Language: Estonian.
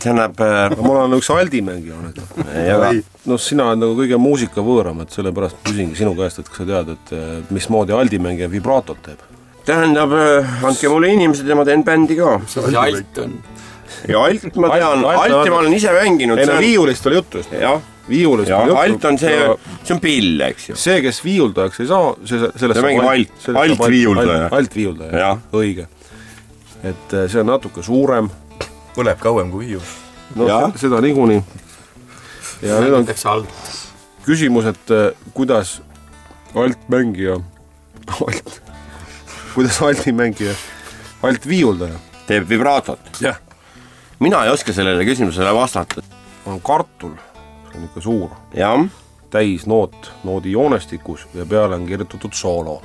tähendab äh, ma olen üks aldimängija nüüd. ja noh, sina oled nagu kõige muusikavõõram, et sellepärast küsingi sinu käest, et kas sa tead, et eh, mismoodi aldimängija vibraatot teeb? tähendab, andke mulle inimesed ja ma teen bändi ka. mis alt on? ja alt ma tean, Alt- alt- alti ma olen ise mänginud. ei no viiulist oli juttu just. jah, viiulist ja oli juttu. alt on see, see on pill, eks ju. see, kes viiuldajaks ei saa, see, sellest See mängib alt- altviiuldaja. altviiuldaja, Jah. õige. et eh, see on natuke suurem, põleb kauem kui hiiu. no se- seda niikuinii. ja nüüd on küsimus, et eh, kuidas altmängija, alt, kuidas altimängija, altviiuldaja teeb vibraatot. jah, mina ei oska sellele küsimusele vastata. on kartul, see on ikka suur, jah, täisnoot noodi joonestikus ja peale on kirjutatud soolo.